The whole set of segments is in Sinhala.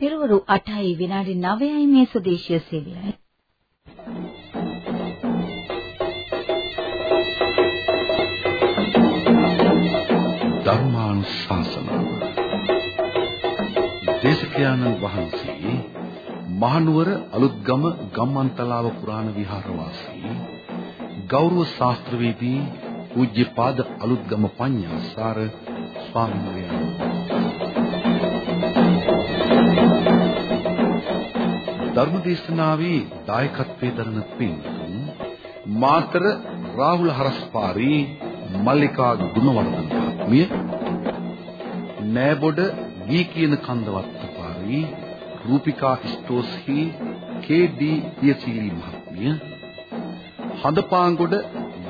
පෙරවරු 8යි විනාඩි 9යි මේ සුදේශීය සේවයයි. ධර්මානුශාසනාව දේශකයන්න් වහන්සේ මහනුවර අලුත්ගම ගම්මන්තලාව පුරාණ විහාරවාසී ගෞරව ශාස්ත්‍රවේදී පූජ්‍යපාද අලුත්ගම පඤ්ඤාසාර ස්වාමීන් ධර්මදේශනාවේ දායකත්වයේ දරන පින්තුන් මාතර රාහුල හරස්පාරී මල්ලිකා ගුණවර්ධන මහත්මිය නෑබොඩ වී කියන කන්දවත් පාරී රූපිකා ස්ටෝස්හි කේ.ඩී. පියචිලි මහත්මිය හඳපාංගොඩ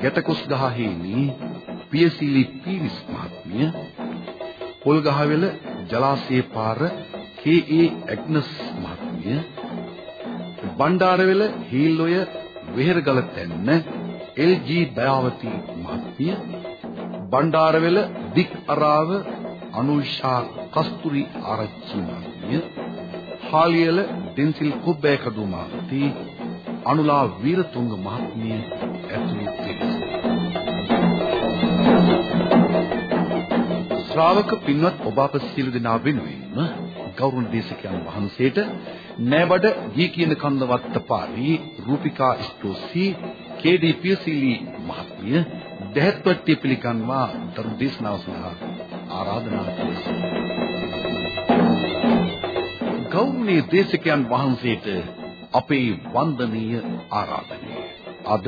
ගැටකොස් ගහහේනි පියසිලි පීරිස් මහත්මිය පොල්ගහවෙල ජලාශයේ පාර කේ.ඒ. ඇග්නස් මහත්මිය බණ්ඩාරවෙල හීල්ලොය වෙහෙරගල තැන්න එල්.ජී. දයාවති මහත්මිය බණ්ඩාරවෙල දික් අරාව අනුෂා කස්තුරි ආරච්චි මහත්මිය හාලියල දෙන්සිල් කුබ්බේ කඩුමාති අනුලා වීරතුංග මහත්මිය ඇතුළු පිරිස ශ්‍රාවක පින්වත් ඔබ අප සියලු දෙනා වෙනුවෙන්ම ගෞරවනීය දේශකයන් වහන්සේට නෑබඩ ගී කියන කන්ද වත්තපාරි රූපිකා ස්තෝසි කේ.ඩී. පියසිලි මහත්මිය දැහැත්වට්ටිය පිළිගන්වා ධර්ම දේශනාව සඳහා ආරාධනා කරමි. ගෞරවනීය දේශකයන් වහන්සේට අපේ වන්දනීය ආරාධනය. අද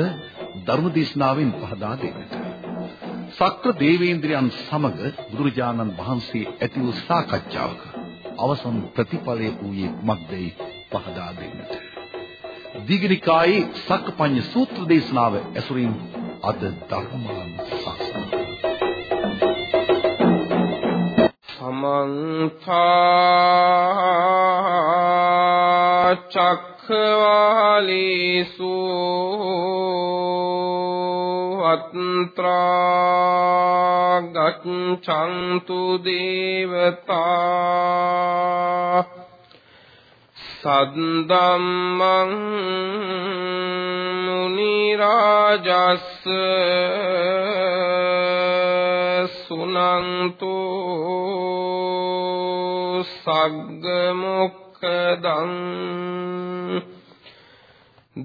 ධර්ම දේශනාවෙන් පහදා දෙන්නට. සක්‍ර දේවේන්ද්‍රයන් සමග බුදුරජාණන් වහන්සේ ඇති වූ සාකච්ඡාවක අවසන් ප්‍රතිඵලය වූයේ කුමක්දයි පහදා දෙන්නට. දීගනිකායේ සක්කපඤ්ඤ සූත්‍ර දේශනාව ඇසුරින් අද ධර්මානුශාසන සමන්ත චක්ඛවාලේසු අත්‍රා ගච්ඡන්තු දේවතා සද්දම්මං මුනි රාජස්ස සුනන්තු සග්ග මොක්ඛදං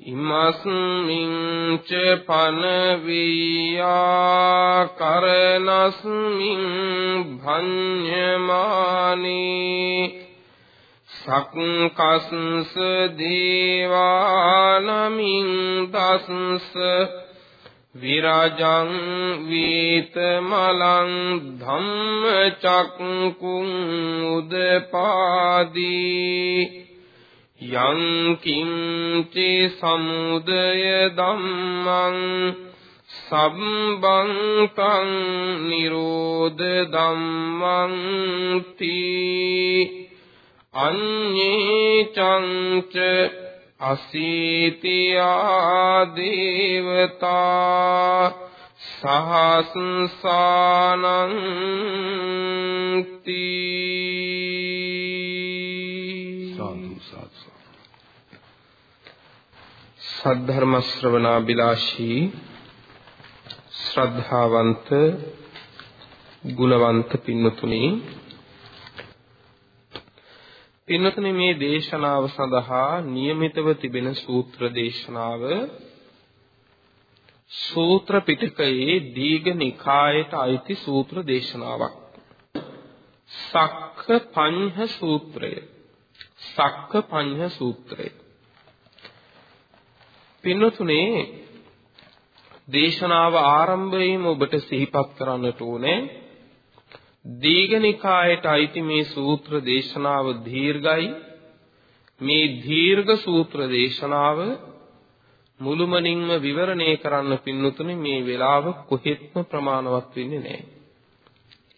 ඉමස්මින් ච පන වියා කරනස්මින් භඤ්ඤමානේ සක්කස්ස දේවානමින් දස්ස විරජං වීතමලං ධම්මචක්කුං උදපාදී යං කිංචි සමුදය ධම්මං සම්බං තං නිරෝධ ධම්මං තී අඤ්ඤේ චංච අසීතියා දේවතා සහස්සානං තී සාදු සාදු සද්ධර්ම ශ්‍රවණාබිලාෂී ශ්‍රද්ධාවන්ත ගුණවන්ත පින්වතුනි පින්නතනේ මේ දේශනාව සඳහා નિયમિતව තිබෙන සූත්‍ර දේශනාව සූත්‍ර පිටකයේ දීඝ නිකායට අයිති සූත්‍ර දේශනාවක්. සක්ක පඤ්ඤ සූත්‍රය. සක්ක පඤ්ඤ සූත්‍රය. පින්නතුනේ දේශනාව ආරම්භයේම ඔබට සිහිපත් කරන්නට ඕනේ දීඝනිකායට අයිති මේ සූත්‍ර දේශනාව දීර්ඝයි මේ දීර්ඝ සූත්‍ර දේශනාව මුළුමනින්ම විවරණය කරන්න පින්නතුනේ මේ වෙලාව කොහෙත්ම ප්‍රමාණවත් වෙන්නේ නැහැ.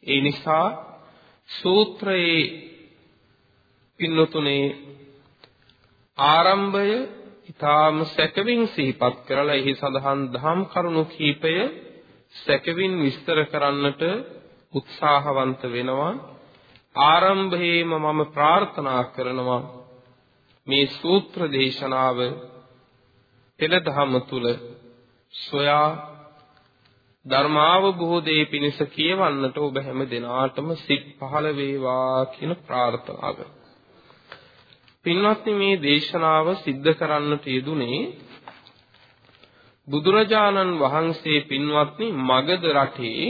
ඒ නිසා සූත්‍රයේ පින්නතුනේ ආරම්භය ඊටාම සැකවින් සිහිපත් කරලා එහි සඳහන් දහම් කරුණු කීපය සැකවින් විස්තර කරන්නට උත්සාහවන්ත වෙනවා ආරම්භයේම මම ප්‍රාර්ථනා කරනවා මේ සූත්‍ර දේශනාව පෙළ දහම තුල සොයා ධර්මාවබෝධයේ පිණිස කියවන්නට ඔබ හැම දිනාටම සිත් පහළ වේවා කියන ප්‍රාර්ථනාව. පින්වත්නි මේ දේශනාව සිද්ධ කරන්නට යෙදුනේ බුදුරජාණන් වහන්සේ පින්වත්නි මගධ රටේ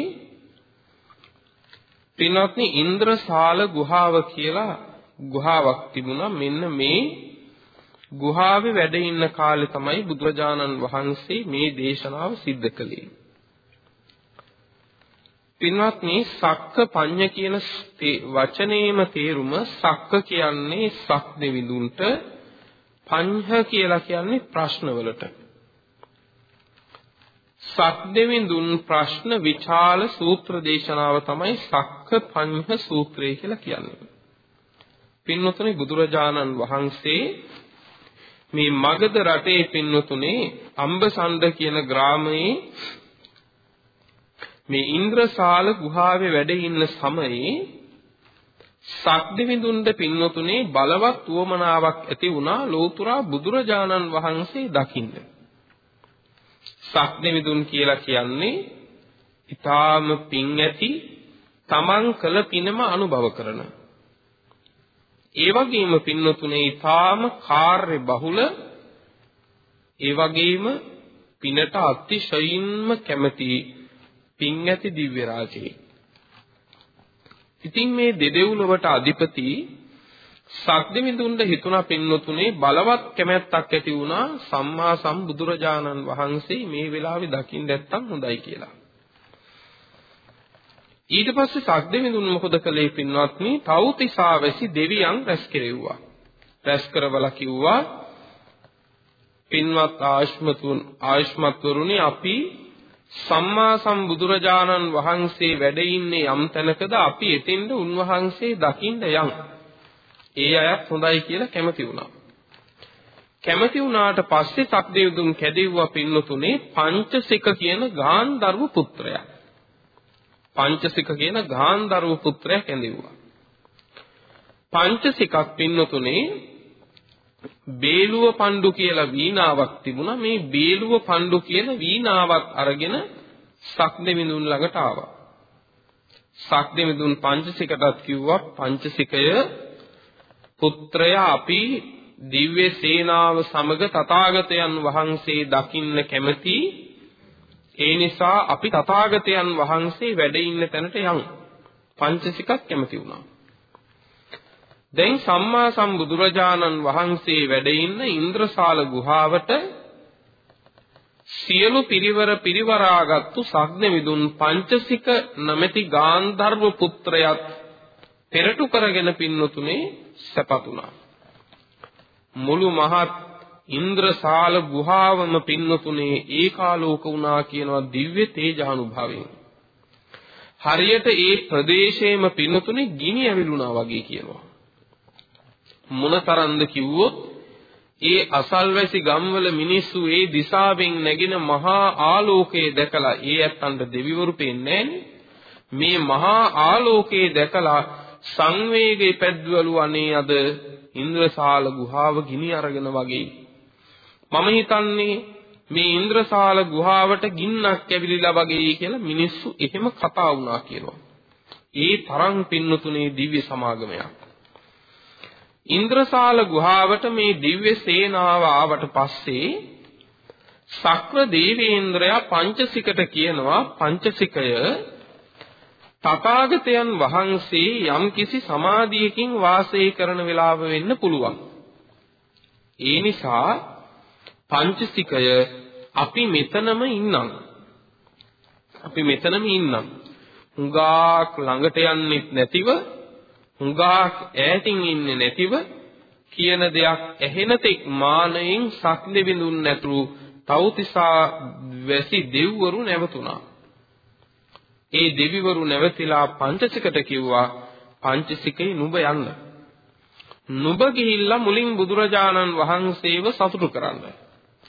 පින්වත්නි ඉන්ද්‍රසාල ගුහාව කියලා ගුහාවක් තිබුණා මෙන්න මේ ගුහාවේ වැඩ ඉන්න කාලේ තමයි බුදුරජාණන් වහන්සේ මේ දේශනාව සිද්ධ කළේ. පින්වත්නි සක්ක පඤ්ඤ කියන වචනේම තේරුම සක්ක කියන්නේ සක් දෙවිඳුන්ට පඤ්හ කියලා කියන්නේ ප්‍රශ්නවලට. සක් දෙවිඳුන් ප්‍රශ්න විචාල සූත්‍ර දේශනාව තමයි සක්ක පඤ්හ සූත්‍රය කියලා කියන්නේ. පින්වතුනි බුදුරජාණන් වහන්සේ මේ මගධ රටේ පින්වතුනේ අම්බසණ්ඩ කියන ග්‍රාමයේ මේ ඉන්ද්‍රසාල ගුහාවේ වැඩ ඉන්න සමයේ සක්දිවිඳුන්ද පින්වතුනේ බලවත් උවමනාවක් ඇති වුණා ලෝතුරා බුදුරජාණන් වහන්සේ දකින්න. සක්දිවිඳුන් කියලා කියන්නේ ඊටාම පිං ඇති තමන් කළ පිනම අනුභව කරන ඒ වගේම පින්නතුනේ ඊටාම කාර්ය බහුල ඒ වගේම පිනට අතිශයින්ම කැමති පින් ඇති දිව්‍ය රාජේ. ඉතින් මේ දෙදෙව්ලොවට අධිපති සක්දෙවිඳුන්ට හිතුණා පින්නතුනේ බලවත් කැමැත්තක් ඇති වුණා සම්මා සම්බුදුරජාණන් වහන්සේ මේ වෙලාවේ දකින්න නැත්තම් හොඳයි කියලා. ඊට පස්සේ සක්දෙවිඳුන් මොකද කළේ පින්වත්නි? තවුතිසාවැසි දෙවියන් රැස් කෙරෙව්වා. රැස් කරවලා කිව්වා පින්වත් ආශ්මතුන් ආශ්මත්වරුනි අපි සම්මා සම්බුදුරජාණන් වහන්සේ වැඩ ඉන්නේ යම් තැනකද අපි එතෙන්ද උන්වහන්සේ දකින්න යම්. ඒ අයත් හොඳයි කියලා කැමති වුණා. කැමති වුණාට පස්සේ සක්දෙවිඳුන් කැදෙව්වා පින්නතුනේ පංචසික කියන ගාන්ධර්ව පුත්‍රයා. පංචසික කියන ගාන්ධර්ව පුත්‍රයා කැඳෙව්වා. පංචසිකක් පින්නතුනේ බේලුව පණ්ඩු කියලා වීණාවක් තිබුණා. මේ බේලුව පණ්ඩු කියන වීණාවත් අරගෙන සක්දෙවිඳුන් ළඟට ආවා. සක්දෙවිඳුන් පංචසිකටත් කිව්වා පංචසිකය පුත්‍රය අපි දිව්‍ය සේනාව සමග තථාගතයන් වහන්සේ දකින්න කැමති ඒ නිසා අපි තථාගතයන් වහන්සේ වැඩ ඉන්න තැනට යමු. පංචසිකක් කැමති වුණා. දැන් සම්මා සම්බුදුරජාණන් වහන්සේ වැඩ ඉන්න ඉන්ද්‍රසාල ගුහාවට සියලු පිරිවර පිරිවරාගත්තු සග්නවිදුන් පංචසික නැමැති ගාන්ධර්ව පුත්‍රයත් පෙරටු කරගෙන පින්නතුනේ සැපතුණා. මුළු මහත් ඉන්ද්‍රසාල ගුහාවම පින්නතුනේ ඒකාලෝක වුණා කියනවා දිව්‍ය තේජානුභවයෙන්. හරියට ඒ ප්‍රදේශයේම පින්නතුනේ ගිනි ඇවිලුණා වගේ කියනවා. මොනතරම්ද කිව්වොත් ඒ අසල්වැසි ගම්වල මිනිස්සු ඒ දිශාවෙන් නැගෙන මහා ආලෝකය දැකලා ඒ ඇත්තන්ට දෙවිවරු පේන්නේ මේ මහා ආලෝකයේ දැකලා සංවේගයේ පැද්දවලු අනේ අද ඉන්ද්‍රසාල ගුහාව ගිනි අරගෙන වගේ මම හිතන්නේ මේ ඉන්ද්‍රසාල ගුහාවට ගින්නක් ඇවිලිලා වගේ කියලා මිනිස්සු එහෙම කතා වුණා කියනවා. ඒ තරම් පින්නතුනේ දිව්‍ය සමාගමයක්. ඉන්ද්‍රසාල ගුහාවට මේ දිව්‍ය සේනාව ආවට පස්සේ සක්‍ර දේවේන්ද්‍රයා පංචසිකට කියනවා පංචසිකය තථාගතයන් වහන්සේ යම්කිසි සමාධියකින් වාසය කරන වෙලාව වෙන්න පුළුවන්. ඒ නිසා පංචසිකය අපි මෙතනම ඉන්නම්. අපි මෙතනම ඉන්නම්. හුඟාක් ළඟට යන්නෙත් නැතිව හුඟාක් ඈතින් ඉන්නේ නැතිව කියන දෙයක් ඇහෙන තෙක් මානයෙන් සක්ලෙවිඳුන් නැතුරු තවුතිසා වැසි දෙව්වරු නැවතුණා. ඒ දෙවිවරු නැවතිලා පංචසිකට කිව්වා පංචසිකේ නුඹ යන්න. නුඹ ගිහිල්ලා මුලින් බුදුරජාණන් වහන්සේව සතුටු කරන්න.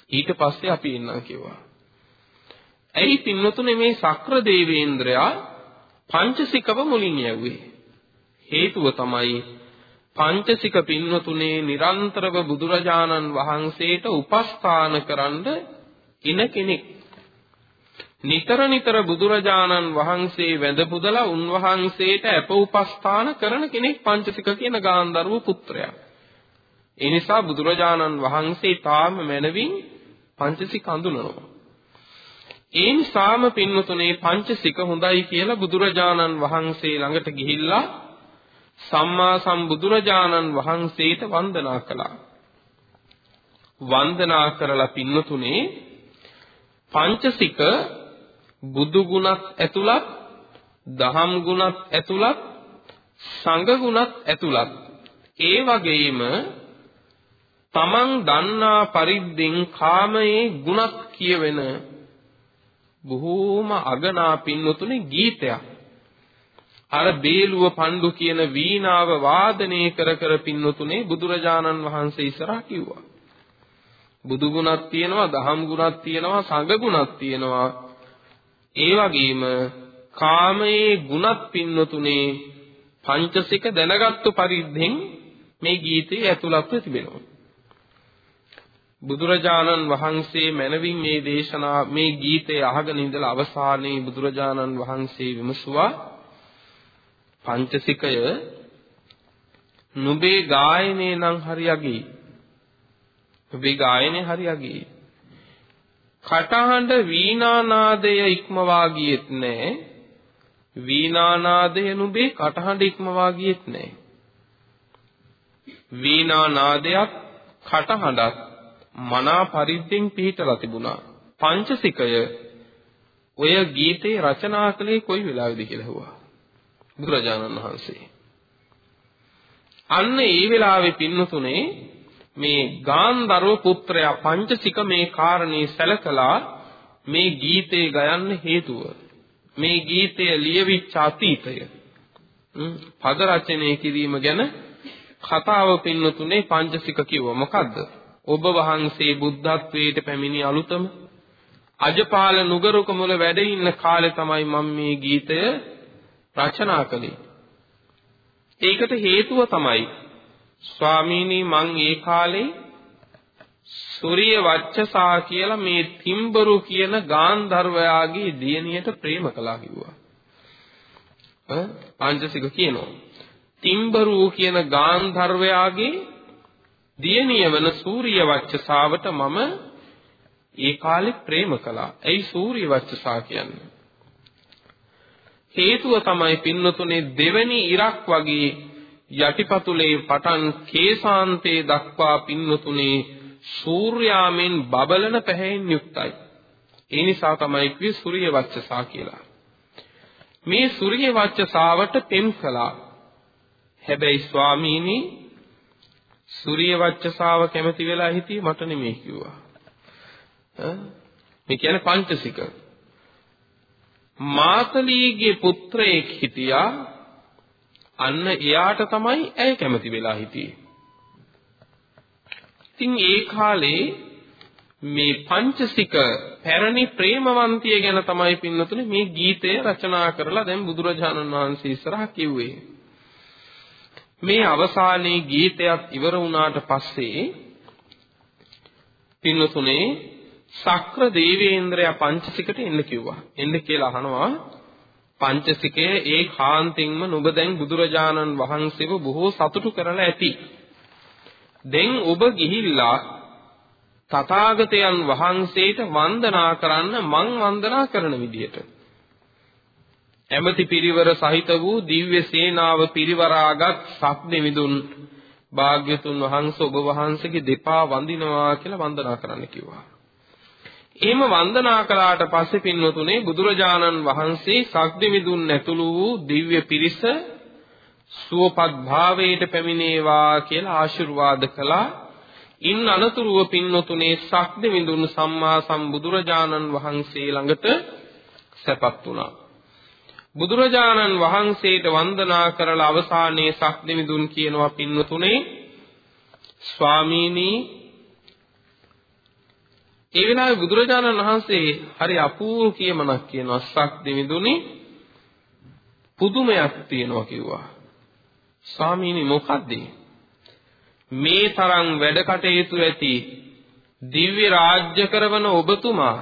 ඊට පස්සේ අපි ඉන්නම් කිව්වා. ඇයි පින්වතුනේ මේ සක්‍ර දේවේන්ද්‍රයා පංචසිකව මුලින් යව්වේ? හේතුව තමයි පංචසික පින්වතුනේ නිරන්තරව බුදුරජාණන් වහන්සේට උපස්ථාන කරන්න ඉන කෙනෙක්. නිතර නිතර බුදුරජාණන් වහන්සේ වැඳ පුදලා උන්වහන්සේට අප උපස්ථාන කරන කෙනෙක් පංචසික කියන ගාන්ධර්ව පුත්‍රයා. ඒ නිසා බුදුරජාණන් වහන්සේ තාම මැනවින් පංචසික හඳුනනවා. ඒ නිසාම පින්වතුනේ පංචසික හොඳයි කියලා බුදුරජාණන් වහන්සේ ළඟට ගිහිල්ලා සම්මා සම්බුදුරජාණන් වහන්සේට වන්දනා කළා. වන්දනා කරලා පින්වතුනේ පංචසික බුදු ගුණත් ඇතුළත් දහම් ගුණත් ඇතුළත් සංඝ ගුණත් ඇතුළත්. ඒ වගේම තමන් දන්නා පරිද්දෙන් කාමයේ ගුණත් කියවෙන බොහෝම අගනා පින්වතුනි ගීතයක්. අර බේලුව පණ්ඩු කියන වීණාව වාදනය කර කර පින්වතුනේ බුදුරජාණන් වහන්සේ ඉස්සරහා කිව්වා. බුදු ගුණක් තියෙනවා දහම් ගුණක් තියෙනවා සංඝ ගුණක් තියෙනවා. ඒ වගේම කාමයේ ගුණත් පින්වතුනේ පංචසික දැනගත්තු පරිද්දෙන් මේ ගීතයේ ඇතුළත්ව තිබෙනවා. බුදුරජාණන් වහන්සේ මැනවින් මේ දේශනා මේ ගීතය අහගෙන ඉඳලා අවසානයේ බුදුරජාණන් වහන්සේ විමසුවා පංචසිකය නුඹේ ගායනේ නම් හරියගේ නුඹේ ගායනේ හරියගේ කටහඬ වීණානාදය ඉක්මවා ගියෙත් නෑ වීණානාදය නුඹේ කටහඬ ඉක්මවා ගියෙත් නෑ වීණානාදයක් කටහඬක් මනා පරිද්දෙන් පිහිටලා තිබුණා. පංචසිකය ඔය ගීතේ රචනා කළේ කොයි වෙලාවෙද කියලා හුවා. බුදුරජාණන් වහන්සේ. අන්න ඒ වෙලාවේ පින්නතුනේ මේ ගාන්ධර්ව පුත්‍රයා පංචසික මේ කාරණේ සැලකලා මේ ගීතේ ගයන්න හේතුව. මේ ගීතය ලියවිච්ච අතීතය. පද රචනය කිරීම ගැන කතාව පින්නතුනේ පංචසික කිව්ව. මොකද්ද? ඔබ වහන්සේ බුද්ධත්වයට පැමිණි අලුතම අජපාල නුගරුක මුල වැඩ ඉන්න කාලේ තමයි මම මේ ගීතය රචනා කළේ. ඒකට හේතුව තමයි ස්වාමීනි මං ඒ කාලේ සූර්ය වච්චසා කියලා මේ තිම්බරු කියන ගාන්ධර්වයාගේ දියණියට ප්‍රේම කළා කිව්වා. ඈ පංචසික කියනවා. තිම්බරු කියන ගාන්ධර්වයාගේ දියණිය වන සූර්ය වච්චසාවට මම ඒ කාලේ ප්‍රේම කළා. ඇයි සූර්ය වච්චසා කියන්නේ? හේතුව තමයි පින්නතුනේ දෙවැනි ඉරක් වගේ යටිපතුලේ පටන් කේසාන්තේ දක්වා පින්නතුනේ සූර්යාමෙන් බබලන පැහැයෙන් යුක්තයි. ඒ නිසා තමයි කිව්වේ සූර්ය වච්චසා කියලා. මේ සූර්ය වච්චසාවට පෙම් කළා. හැබැයි ස්වාමීනි සූර්ය වච්චසාව කැමති වෙලා හිටියේ මට නෙමෙයි කිව්වා. මේ කියන්නේ පංචසික. මාතලීගේ පුත්‍රයෙක් හිටියා අන්න එයාට තමයි ඇය කැමති වෙලා හිටියේ. ඉතින් ඒ කාලේ මේ පංචසික පැරණි ප්‍රේමවන්තිය ගැන තමයි පින්නතුනේ මේ ගීතය රචනා කරලා දැන් බුදුරජාණන් වහන්සේ ඉස්සරහ කිව්වේ. මේ අවසානයේ ගීතයක් ඉවර වුණාට පස්සේ පින්නතුනේ සක්‍ර දේවේන්ද්‍රයා පංචසිකට එන්න කිව්වා. එන්න කියලා අහනවා පංචසිකය ඒ කාන්තින්ම නුඹ දැන් බුදුරජාණන් වහන්සේව බොහෝ සතුටු කරලා ඇති. දැන් ඔබ ගිහිල්ලා තථාගතයන් වහන්සේට වන්දනා කරන්න මං වන්දනා කරන විදියට. ඇමති පිරිවර සහිත වූ දිව්‍ය සේනාව පිරිවරාගත් සක්දෙවිඳුන් භාග්‍යතුන් වහන්සේ ඔබ වහන්සේගේ දෙපා වඳිනවා කියලා වන්දනා කරන්න කිව්වා. එහෙම වන්දනා කළාට පස්සේ පින්වතුනේ බුදුරජාණන් වහන්සේ සක්දෙවිඳුන් ඇතුළු වූ දිව්‍ය පිරිස සුවපත් භාවයට පැමිණේවා කියලා ආශිර්වාද කළා. ඉන් අනතුරුව පින්වතුනේ සක්දෙවිඳුන් සම්මා සම්බුදුරජාණන් වහන්සේ ළඟට සැපත් වුණා. බුදුරජාණන් වහන්සේට වන්දනා කරලා අවසානයේ සක්දෙවිඳුන් කියනවා පින්වතුනේ ස්වාමීනි ඒ වෙලාවේ බුදුරජාණන් වහන්සේ හරි අපූර්ව කියමනක් කියනවා සක්දෙවිඳුනි පුදුමයක් තියෙනවා කිව්වා. ස්වාමීනි මොකද්ද? මේ තරම් වැඩ කටයුතු ඇති දිව්‍ය රාජ්‍ය කරවන ඔබතුමා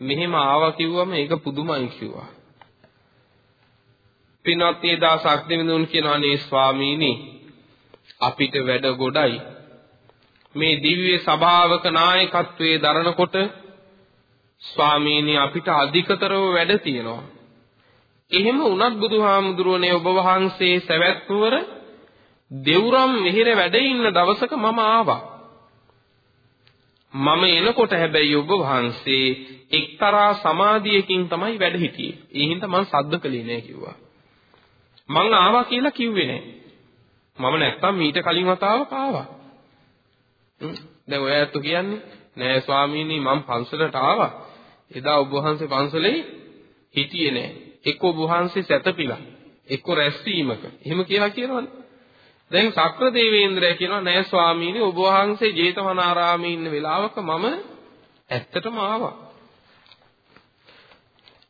මෙහෙම ආවා කිව්වම ඒක පුදුමයි කිව්වා. පින්වත් ඒ දාසක් දෙවිඳුන් කියනවා නේ ස්වාමීනි අපිට වැඩ ගොඩයි. මේ දිව්‍ය සභාවක නායකත්වයේ දරනකොට ස්වාමීනි අපිට අධිකතරව වැඩ තියෙනවා එහෙම වුණත් බුදුහාමුදුරුවනේ ඔබ වහන්සේ සවැත් නුවර දෙවුරම් මෙහෙර වැඩ ඉන්න දවසක මම ආවා මම එනකොට හැබැයි ඔබ වහන්සේ එක්තරා සමාධියකින් තමයි වැඩ හිටියේ. ඒ හින්දා මම සද්ද කළේ නෑ කිව්වා. මං ආවා කියලා කිව්වේ නෑ. මම නැත්තම් මීට කලින් වතාවක ආවා. දැන් ඔය ඇත්ත කියන්නේ නෑ ස්වාමීනි මම පන්සලට ආවා. එදා ඔබ වහන්සේ පන්සලේ හිටියේ නෑ. එක්ක ඔබ වහන්සේ සැතපිලා. එක්ක රැස්වීමක. එහෙම කියලා කියනවනේ. දැන් සක්‍ර දේවේන්ද්‍රය කියනවා නෑ ස්වාමීනි ඔබ වහන්සේ ජේතවනාරාමේ ඉන්න වෙලාවක මම ඇත්තටම ආවා.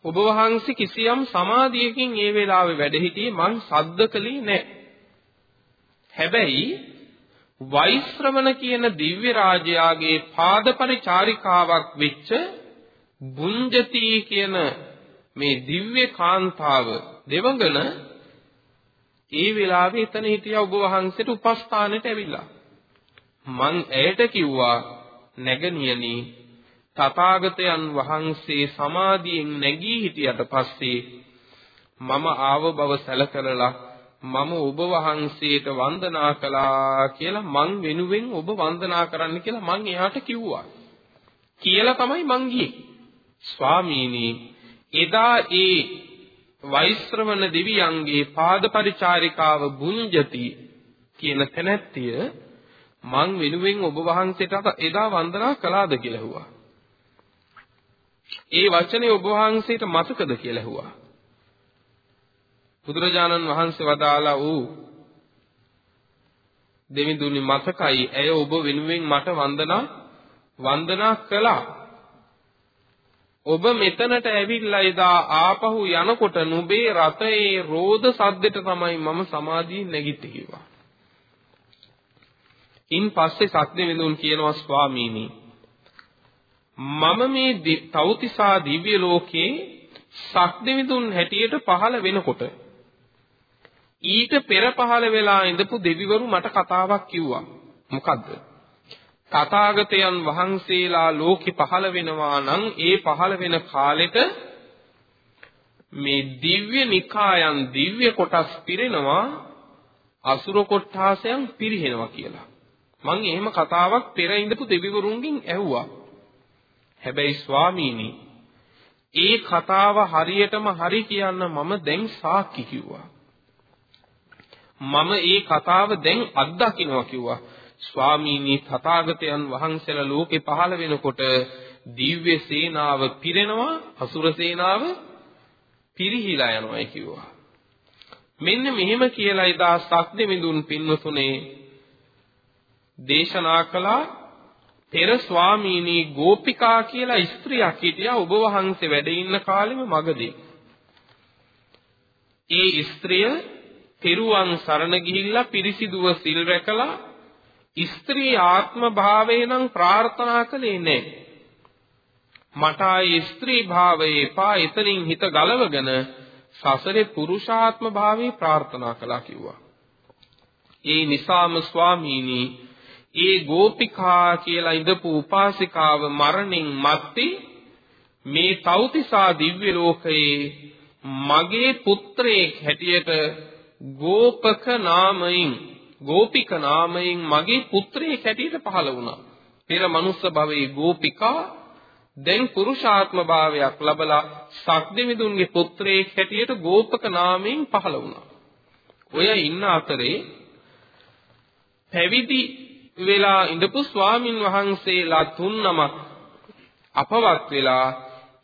ඔබ වහන්සේ කිසියම් සමාධියකින් ඒ වෙලාවේ වැඩ හිටියේ මං සද්ද කළේ නැහැ. හැබැයි වෛශ්‍රවණ කියන දිව්‍ය රාජයාගේ පාදපරිචාරිකාවක් වෙච්ච බුඤ්ජති කියන මේ දිව්‍ය කාන්තාව දෙවඟන ඒ වෙලාවේ එතන හිටියා ඔබ වහන්සේට උපස්ථානෙට ඇවිල්ලා. මං ඇයට කිව්වා නැගණියනි තථාගතයන් වහන්සේ සමාධියෙන් නැගී හිටියට පස්සේ මම ආව බව සැලකලා මම ඔබ වහන්සේට වන්දනා කළා කියලා මං වෙනුවෙන් ඔබ වන්දනා කරන්න කියලා මං එයාට කිව්වා. කියලා තමයි මං ගියේ. ස්වාමීනි එදා ඒ වෛශ්‍රවණ දෙවියන්ගේ පාදපරිචාරිකාව බුඤ්ජති කියන තැනැත්තිය මං වෙනුවෙන් ඔබ වහන්සේට එදා වන්දනා කළාද කියලා ඇහුවා. ඒ වචනේ ඔබ වහන්සේට මතකද කියලා ඇහුවා. බුදුරජාණන් වහන්සේ වදාලා ඌ දෙවිඳුනි මතකයි ඇය ඔබ වෙනුවෙන් මට වන්දනා වන්දනා කළා. ඔබ මෙතනට ඇවිල්ලා එදා ආපහු යනකොට නුඹේ රතේ රෝද සද්දෙට තමයි මම සමාධියෙන් නැගිට්ටේ කිව්වා. ඉන් පස්සේ සත්‍ය කියනවා ස්වාමීනි මම මේ තෞතිසා දිව්‍ය ලෝකේ සක්දෙවිඳුන් හැටියට පහළ වෙනකොට ඊට පෙර පහළ වෙලා ඉඳපු දෙවිවරු මට කතාවක් කිව්වා. මොකද්ද? තථාගතයන් වහන්සේලා ලෝකෙ පහළ වෙනවා නම් ඒ පහළ වෙන කාලෙට මේ දිව්‍ය නිකායන් දිව්‍ය කොටස් පිරෙනවා අසුර කොට්ටාසයන් පිරිහෙනවා කියලා. මං එහෙම කතාවක් පෙර ඉඳපු දෙවිවරුන්ගෙන් ඇහුවා. හැබැයි ස්වාමීනි ඒ කතාව හරියටම හරි කියන්න මම දැන් සාක්ෂි කිව්වා. මම ඒ කතාව දැන් අත්දකින්නවා කිව්වා. ස්වාමීනි තථාගතයන් වහන්සේලා ලෝකේ පහළ වෙනකොට දිව්‍ය සේනාව පිරෙනවා අසුර සේනාව පිරිහිලා යනවායි කිව්වා. මෙන්න මෙහෙම කියලා එදා සක්දෙමිඳුන් පින්වතුනේ දේශනා කළා පෙර ස්වාමීනි ගෝපිකා කියලා ස්ත්‍රියක් හිටියා ඔබ වහන්සේ වැඩ ඉන්න කාලෙම මගදී. ඒ ස්ත්‍රිය තෙරුවන් සරණ ගිහිල්ලා පිරිසිදුව සිල් රැකලා ස්ත්‍රී ආත්ම භාවය නම් ප්‍රාර්ථනා කළේ නැහැ. මට ආයේ ස්ත්‍රී භාවය එපා එතනින් හිත ගලවගෙන සසරේ පුරුෂාත්ම භාවය ප්‍රාර්ථනා කළා කිව්වා. ඒ නිසාම ස්වාමීනි ඒ ගෝපිකා කියලා ඉඳපු උපාසිකාව මරණින් මත්තේ මේ තෞතිසා දිව්‍ය ලෝකයේ මගේ පුත්‍රයෙක් හැටියට ගෝපක නාමයෙන් ගෝපික නාමයෙන් මගේ පුත්‍රයෙක් හැටියට පහළ වුණා. පෙර මනුස්ස භවයේ ගෝපිකා දැන් පුරුෂාත්ම භාවයක් ලබලා සක්දෙවිඳුන්ගේ පුත්‍රයෙක් හැටියට ගෝපක නාමයෙන් පහළ වුණා. ඔය ඉන්න අතරේ පැවිදි වෙලා ඉඳපු ස්වාමින් වහන්සේලා තුන් නමක් අපවත් වෙලා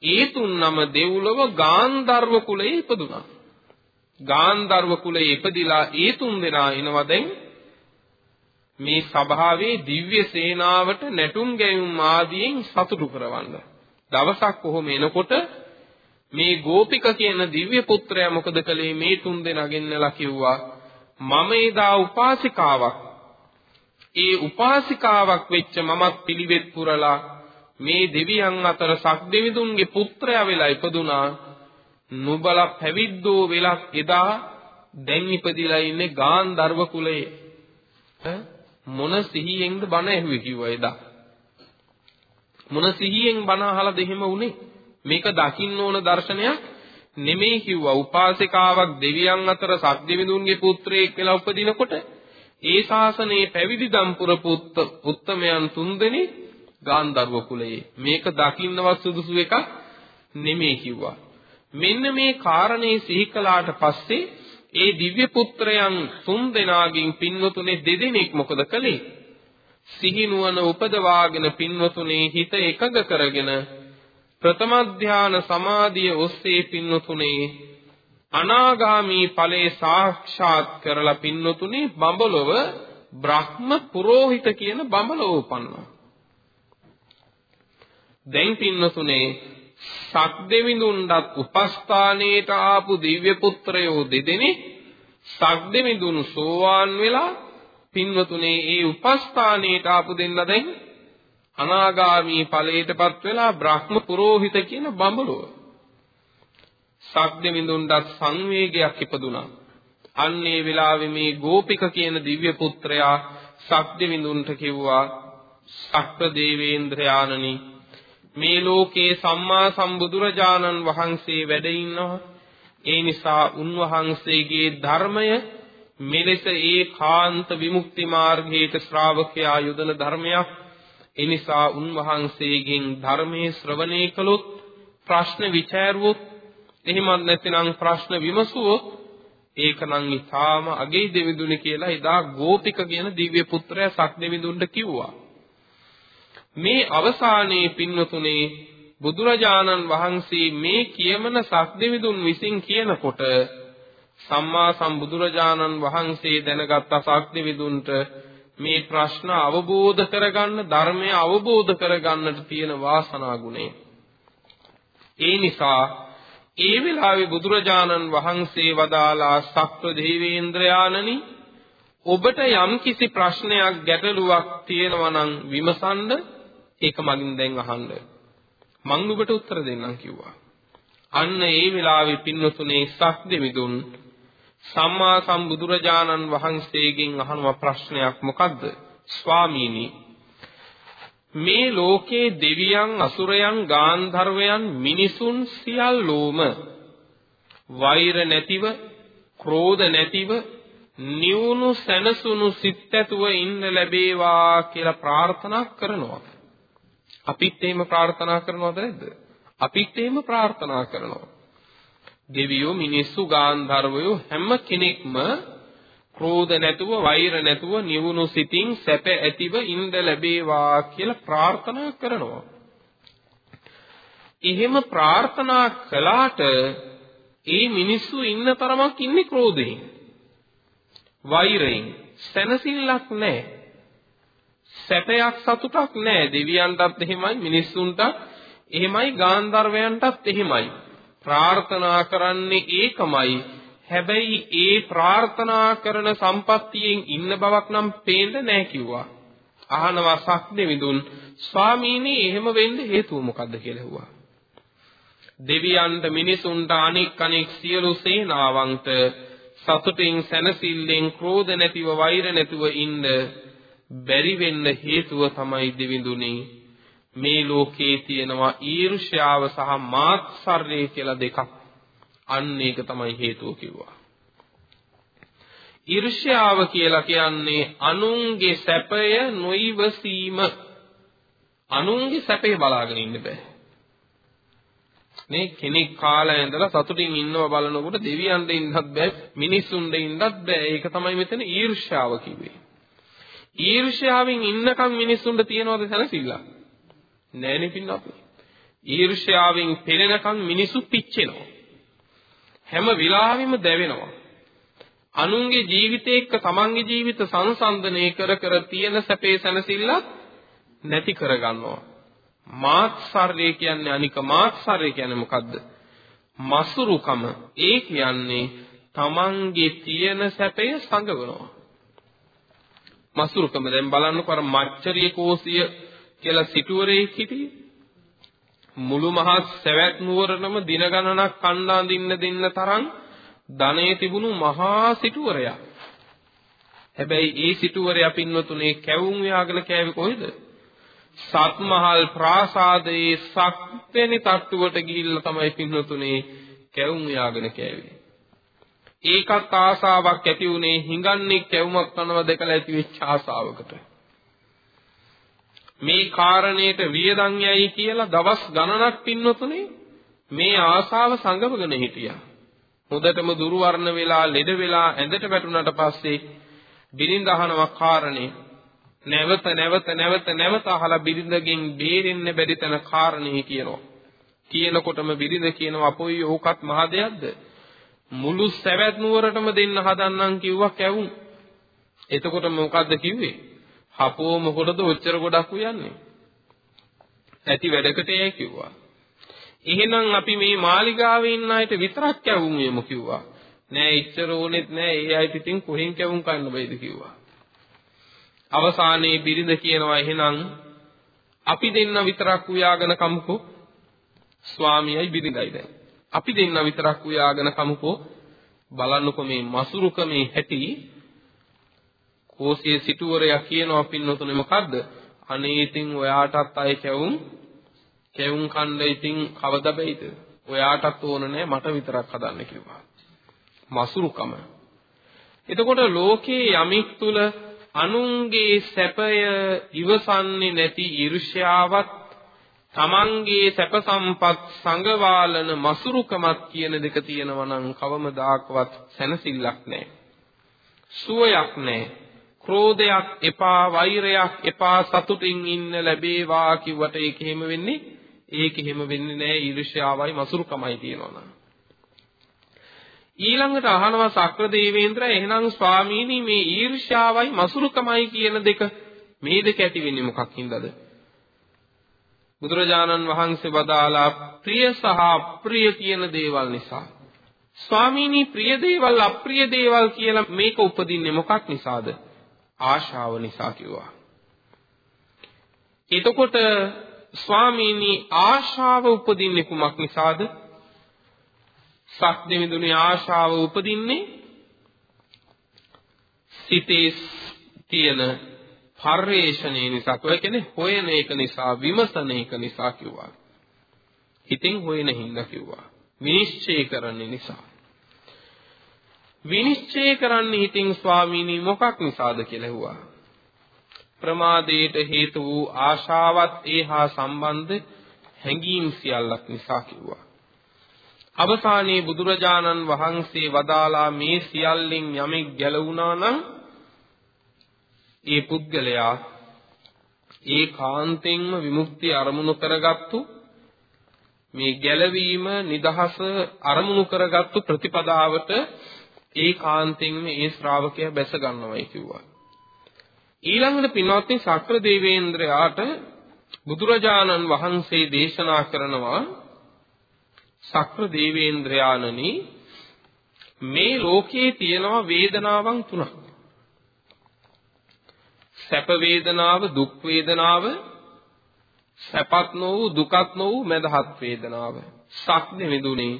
ඒ තුන් නම දෙව්ලොව ගාන්ධර්ව කුලයේ ඉපදුනා. ගාන්ධර්ව කුලයේ ඉපදිලා ඒ තුන් දෙනා එනවා දැන් මේ සභාවේ දිව්‍ය සේනාවට නැටුම් ගැයුම් ආදියෙන් සතුටු කරවන්න. දවසක් කොහොම එනකොට මේ ගෝපික කියන දිව්‍ය පුත්‍රයා මොකද කළේ? මේ තුන් දෙනාගෙන්නලා කිව්වා මම එදා උපාසිකාවක්. ඒ උපාසිකාවක් වෙච්ච මමත් පිළිවෙත් පුරලා මේ දෙවියන් අතර සක්දෙවිඳුන්ගේ පුත්‍රයා වෙලා ඉපදුනා. නුබලා පැවිද්දෝ වෙලක් එදා දැන් ඉපදිලා ඉන්නේ ගාන්ධර්ව කුලයේ. මොන සිහියෙන්ද බණ ඇහුවේ කිව්වා එදා? මොන සිහියෙන් බණ අහලාද එහෙම උනේ මේක දකින්න ඕන දර්ශනයක් නෙමෙයි කිව්වා. උපාසිකාවක් දෙවියන් අතර සක්දෙවිඳුන්ගේ පුත්‍රයෙක් වෙලා උපදිනකොට ඒ ශාසනයේ පැවිදි දම්පුර පුත්ත උත්තමයන් තුන්දෙනෙක් ගාන්ධර්ව කුලයේ. මේක දකින්නවත් සුදුසු එකක් නෙමෙයි කිව්වා. මෙන්න මේ කාරණේ සිහි කළාට පස්සේ ඒ දිව්‍ය පුත්‍රයන් තුන් දෙනාගෙන් පින්වතුනේ දෙදෙනෙක් මොකද කළේ සිහි නුවණ උපදවාගෙන පින්වතුනේ හිත එකඟ කරගෙන ප්‍රථම ධාන සමාධිය ඔස්සේ පින්වතුනේ අනාගාමී ඵලයේ සාක්ෂාත් කරලා පින්නතුනේ බඹලොව බ්‍රහ්ම පුරෝහිත කියන බඹලොව උපන්නා. දැන් පින්නතුනේ සක්දෙවිඳුන්වත් උපස්ථානයේට ආපු දිව්‍ය පුත්‍රයෝ දෙදෙනෙක් සක්දෙවිඳුන් සෝවාන් වෙලා පින්වතුනේ ඒ උපස්ථානයේට ආපු දෙන්න දැන් අනාගාමී ඵලයටපත් වෙලා බ්‍රහ්ම පුරෝහිත කියන බඹලොව සක්දෙවිඳුන්ට සංවේගයක් ඉපදුනා. අන්න ඒ වෙලාවේ මේ ගෝපික කියන දිව්‍ය පුත්‍රයා සක්දෙවිඳුන්ට කිව්වා සක්‍ර දේවේන්ද්‍රයාණනි මේ ලෝකේ සම්මා සම්බුදුරජාණන් වහන්සේ වැඩ ඉන්නවා. ඒ නිසා උන්වහන්සේගේ ධර්මය මෙලෙස ඒකාන්ත විමුක්ති මාර්ගයට ශ්‍රාවකයා යොදන ධර්මයක්. ඒ නිසා උන්වහන්සේගෙන් ධර්මයේ ශ්‍රවණය කළොත් ප්‍රශ්න විචාරුවොත් එහෙමත් නැතිනම් ප්‍රශ්න විමසුවොත් ඒකනම් ඊටාම අගේ දෙවිඳුනි කියලා එදා ගෝපික කියන දිව්‍ය පුත්‍රයා සක් දෙවිඳුන්ට කිව්වා. මේ අවසානයේ පින්වතුනේ බුදුරජාණන් වහන්සේ මේ කියමන සක් දෙවිඳුන් විසින් කියනකොට සම්මා සම්බුදුරජාණන් වහන්සේ දැනගත් සක් දෙවිඳුන්ට මේ ප්‍රශ්න අවබෝධ කරගන්න ධර්මය අවබෝධ කරගන්නට තියෙන වාසනා ගුණය. ඒ නිසා ඒ වෙලාවේ බුදුරජාණන් වහන්සේ වදාලා සක්‍ර දේවේන්ද්‍රයාණනි ඔබට යම්කිසි ප්‍රශ්නයක් ගැටලුවක් තියෙනවා නම් විමසන්න ඒක මගින් දැන් අහන්න. මම ඔබට උත්තර දෙන්නම් කිව්වා. අන්න ඒ වෙලාවේ පින්වතුනේ සක් දෙවිදුන් සම්මා සම්බුදුරජාණන් වහන්සේගෙන් අහනවා ප්‍රශ්නයක් මොකද්ද? ස්වාමීනි මේ ලෝකේ දෙවියන් අසුරයන් ගාන්ධර්වයන් මිනිසුන් සියල්ලෝම වෛර නැතිව ක්‍රෝධ නැතිව නිවුණු සැනසුණු සිත් ඇතුව ඉන්න ලැබේවා කියලා ප්‍රාර්ථනා කරනවා. අපිත් එහෙම ප්‍රාර්ථනා කරනවද නැද්ද අපිත් එහෙම ප්‍රාර්ථනා කරනවා දෙවියෝ මිනිස්සු ගාන්ධර්වයෝ හැම කෙනෙක්ම ක්‍රෝධ නැතුව වෛර නැතුව නිවුණු සිතින් සැප ඇතිව ඉඳ ලැබේවා කියලා ප්‍රාර්ථනා කරනවා. එහෙම ප්‍රාර්ථනා කළාට ඒ මිනිස්සු ඉන්න තරමක් ඉන්නේ ක්‍රෝධයෙන්. වෛරයෙන් සැනසෙල්ලක් නැහැ. සැපයක් සතුටක් නැහැ. දෙවියන්ටත් එහෙමයි මිනිස්සුන්ටත් එහෙමයි ගාන්ධර්වයන්ටත් එහෙමයි. ප්‍රාර්ථනා කරන්නේ ඒකමයි. හැබැයි ඒ ප්‍රාර්ථනා කරන සම්පත්තියෙන් ඉන්න බවක් නම් පේන්නේ නැහැ කිව්වා. අහනවා සක්දෙවිඳුන් ස්වාමීනි එහෙම වෙන්න හේතුව මොකද්ද කියලා ඇහුවා. දෙවියන්ට මිනිසුන්ට අනෙක් අනෙක් සියලු සේනාවන්ට සතුටින් සැනසෙල්ලෙන් ක්‍රෝධ නැතිව වෛර නැතිව ඉන්න බැරි වෙන්න හේතුව තමයි දෙවිඳුනි. මේ ලෝකේ තියෙනවා ඊර්ෂ්‍යාව සහ මාත්සර්ය කියලා දෙකක්. අන්න ඒක තමයි හේතුව කිව්වා. ඊර්ෂ්‍යාව කියලා කියන්නේ අනුන්ගේ සැපය නොයිවසීම අනුන්ගේ සැපේ බලාගෙන ඉන්න බෑ. මේ කෙනෙක් කාලා ඉඳලා සතුටින් ඉන්නව බලනකොට දෙවියන්ට ඉන්නත් බෑ මිනිස්සුන්ට ඉන්නත් බෑ. ඒක තමයි මෙතන ඊර්ෂ්‍යාව කිව්වේ. ඊර්ෂ්‍යාවෙන් ඉන්නකම් මිනිස්සුන්ට තියනවද සැනසෙල්ල නෑනේ පින්නත් ඊර්ෂ්‍යාවෙන් පෙළෙනකම් මිනිස්සු පිච්චෙනවා හැම වෙලාවෙම දැවෙනවා අනුන්ගේ ජීවිතේ එක්ක තමන්ගේ ජීවිත සංසන්දනය කර කර තියෙන සැපේ සැනසෙල්ල නැති කරගන්නවා මාත්සර්ය කියන්නේ අනික මාත්සර්ය කියන්නේ මොකද්ද? මසුරුකම. ඒ කියන්නේ තමන්ගේ තියෙන සැපය සංගවනවා. මසුරුකම දැන් බලන්නකො අර මච්චරිය කෝසිය කියලා සිටුවරේ හිටියේ. මුළු මහත් සවැත් නුවරනම දින ගණනක් කණ්ඩා දින්න දෙන්න තරම් ධනෙ තිබුණු මහා සිටුවරයා. හැබැයි ඒ සිටුවරයා පින්වතුනේ කැවුම් ව්‍යාගල කෑවේ කොහෙද? සත්මහල් ප්‍රාසාදයේ සක්පෙනි තට්ටුවට ගිහිල්ලා තමයි පින්නතුනේ කැවුම් යාගෙන කෑවේ. ඒකත් ආසාවක් ඇති උනේ හිඟන්නේ කැවුමක් කනවා දැකලා ඇති වෙච්ච ආසාවකට. මේ කාරණේට වියදම් යයි කියලා දවස් ගණනක් පින්නතුනේ මේ ආසාව සංගමගෙන හිටියා. හොඳටම දුර්වර්ණ වෙලා ලෙඩ වෙලා ඇඳට වැටුණාට පස්සේ බිරිඳ අහනවා කාරණේ නැවත නැවත නැවත නැවත අහලා බිරිඳගෙන් බේරෙන්න බැරි තැන කාරණේ කියනවා. කියනකොටම බිරිඳ කියනවා අපොයි ඕකත් මහ දෙයක්ද? මුළු සැවැත් නුවරටම දෙන්න හදන්නම් කිව්වා කැවුම්. එතකොට මොකද්ද කිව්වේ? හපෝ මොකටද ඔච්චර ගොඩක් උයන්නේ? ඇති වැඩකට යයි කිව්වා. එහෙනම් අපි මේ මාලිගාවේ ඉන්න අයට විතරක් කැවුම් යමු කිව්වා. නෑ ඉච්චර ඕනෙත් නෑ ඒ අයිට ඉතින් කොහෙන් කැවුම් කන්න බයිද කිව්වා. අවසානයේ බිරිඳ කියනවා එහෙනම් අපි දෙන්න විතරක් උයාගෙන කමුකෝ ස්වාමියයි බිරිඳයි දැන් අපි දෙන්න විතරක් උයාගෙන කමුකෝ බලන්නකො මේ මසුරුකමේ හැටි. කෝසියේ සිටුවරයා කියනවා පින්නතුනේ මොකද්ද? අනේ ඉතින් ඔයාටත් අය කැවුම් කැවුම් කන්න ඉතින් කවද බැයිද ඔයාටත් ඕන නෑ මට විතරක් හදන්න කිව්වා. මසුරුකම. එතකොට ලෝකේ යමික් තුල අනුන්ගේ සැපය ඉවසන්නේ නැති ඊර්ෂ්‍යාවත් තමන්ගේ සැප සම්පත් සංගවාලන මසුරුකමක් කියන දෙක තියෙනවා නම් කවමදාකවත් සැනසෙල්ලක් නැහැ. සුවයක් නැහැ. ක්‍රෝධයක් එපා වෛරයක් එපා සතුටින් ඉන්න ලැබේවා කිව්වට ඒක එහෙම වෙන්නේ ඒක එහෙම වෙන්නේ නැහැ ඊර්ෂ්‍යාවයි මසුරුකමයි තියෙනවා ඊළඟට අහනවා සක්‍ර දේවේන්ද්‍ර එහෙනම් ස්වාමීනි මේ ඊර්ෂ්‍යාවයි මසුරුකමයි කියන දෙක මේ දෙක ඇති වෙන්නේ මොකක් හින්දාද බුදුරජාණන් වහන්සේ වදාලා ප්‍රිය සහ අප්‍රිය කියන දේවල් නිසා. ස්වාමීනි ප්‍රිය දේවල් අප්‍රිය දේවල් කියලා මේක උපදින්නේ මොකක් නිසාද? ආශාව නිසා කිව්වා. එතකොට ස්වාමීනි ආශාව උපදින්නේ කුමක් නිසාද? සක්දෙවිඳුනේ ආශාව උපදින්නේ සිතේ තියෙන පරිේශණය නිසා ඒ කියන්නේ හොයන එක නිසා විමසන එක නිසා කිව්වා. හිතින් හොයන හින්දා කිව්වා. විනිශ්චය කරන්නේ නිසා. විනිශ්චය කරන්නේ හිතින් ස්වාමීනි මොකක් නිසාද කියලා ඇහුවා. ප්‍රමාදයට හේතු වූ ආශාවත් ඒහා සම්බන්ධ හැඟීම් සියල්ලක් නිසා කිව්වා. අවසානයේ බුදුරජාණන් වහන්සේ වදාලා මේ සියල්ලෙන් යමෙක් ගැලවුණා නම් ඒ පුද්ගලයා ඒකාන්තයෙන්ම විමුක්තිය අරමුණු කරගත්තු මේ ගැලවීම නිදහස අරමුණු කරගත්තු ප්‍රතිපදාවට ඒකාන්තයෙන්ම ඒ ශ්‍රාවකයා බැස ගන්නවයි කිව්වා. ඊළඟට පින්වත්නි සක්‍ර දේවේන්ද්‍රයාට බුදුරජාණන් වහන්සේ දේශනා කරනවා සක්‍ර දේවේන්ද්‍රයාණනි මේ ලෝකයේ තියෙනවා වේදනාවන් තුනක් සැප වේදනාව දුක් වේදනාව සැපත් නොවූ දුකත් නොවූ මදහත් වේදනාව. සක්නේ විදුනේ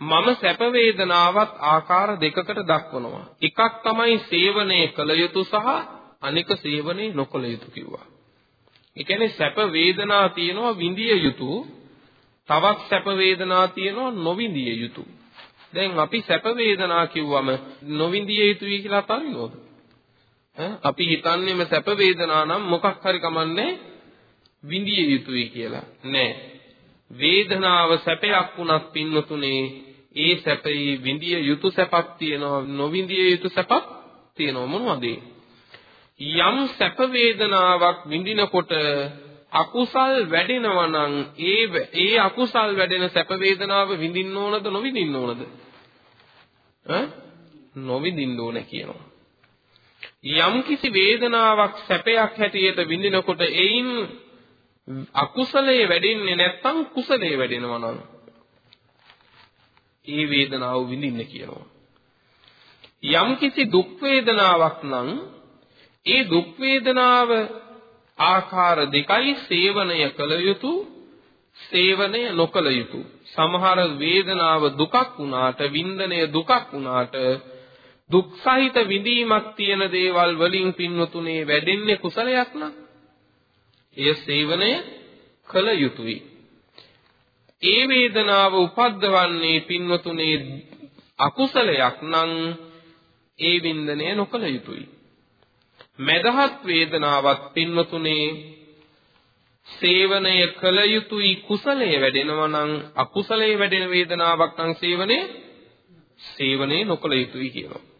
මම සැප වේදනාවත් ආකාර දෙකකට දක්වනවා. එකක් තමයි සේවනය කළ යුතු සහ අනික සේවනය නොකළ යුතු කිව්වා. ඒ කියන්නේ සැප වේදනා තියෙනවා විඳිය යුතු. තවත් සැප වේදනා තියෙනවා නොවිඳිය යුතු. දැන් අපි සැප වේදනා කිව්වම නොවිඳිය යුතුයි කියලා තරිනවද අපි හිතන්නේම සැප වේදනා නම් මොකක් හරි කමන්නේ විඳිය යුතුයි කියලා. නෑ. වේදනාව සැපයක් වුණත් පින්නතුනේ ඒ සැපේ විඳිය යුතු සැපක් තියෙනවා නොවිඳිය යුතු සැපක් තියෙනවා. මොනවද යම් සැප වේදනාවක් විඳිනකොට අකුසල් වැඩෙනවා නම් ඒ ඒ අකුසල් වැඩෙන සැප වේදනාව විඳින්න ඕනද නොවිඳින්න ඕනද? ඈ? නොවිඳින්න ඕන කියනවා. යම් කිසි වේදනාවක් සැපයක් හැටියට විඳිනකොට එයින් අකුසලයේ වැඩෙන්නේ නැත්නම් කුසලයේ වැඩෙනවා නම් ඒ වේදනාව විඳින්න කියනවා. යම් කිසි දුක් වේදනාවක් නම් ඒ දුක් වේදනාව ආකාර දෙකයි සේවනය කළ යුතු සේවනය නොකළ යුතු. සමහර වේදනාව දුකක් වුණාට වින්දනය දුකක් වුණාට දුක් සහිත විඳීමක් තියෙන දේවල් වලින් පින්වතුනේ වැඩෙන්නේ කුසලයක් නම් එය සේවනය කළ යුතුයි. ඒ වේදනාව උපද්දවන්නේ පින්වතුනේ අකුසලයක් නම් ඒ වින්දනය නොකළ යුතුයි. මෙදහත් වේදනාවත් පින්වතුනේ සේවනය කළ යුතුයි. කුසලයේ වැඩෙනවා නම් අකුසලයේ වැඩෙන වේදනාවක් නම් සේවනය සේවනය නොකළ යුතුයි කියනවා.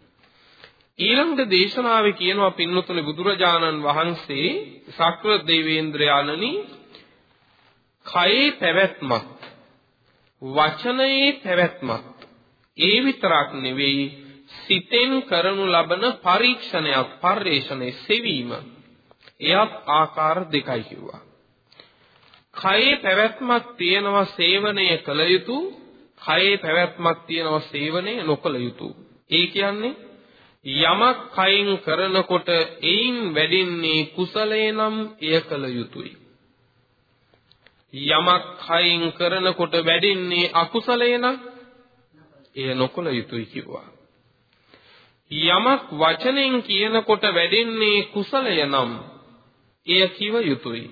ඊළඟට දේශනාවේ කියනවා පින්වතුනි බුදුරජාණන් වහන්සේ සක්‍ර දේවේන්ද්‍රයාණනි කයේ පැවැත්මක් වචනයේ පැවැත්මක් ඒ විතරක් නෙවෙයි සිතෙන් කරනු ලබන පරීක්ෂණයක් පරිශ්‍රණය සෙවීම එයත් ආකාර දෙකයි කිව්වා. කයේ පැවැත්මක් තියෙනවා සේවනය කළ යුතු, කයේ පැවැත්මක් තියෙනවා සේවනය නොකළ යුතු. ඒ කියන්නේ යමක් කයින් කරනකොට එයින් වැඩින්නේ කුසලේ නම් එය කළ යුතුය. යමක් කයින් කරනකොට වැඩින්නේ අකුසලේ නම් එය නොකළ යුතුය කිව්වා. යමක් වචනෙන් කියනකොට වැඩෙන්නේ කුසලය නම් එය කිව යුතුය.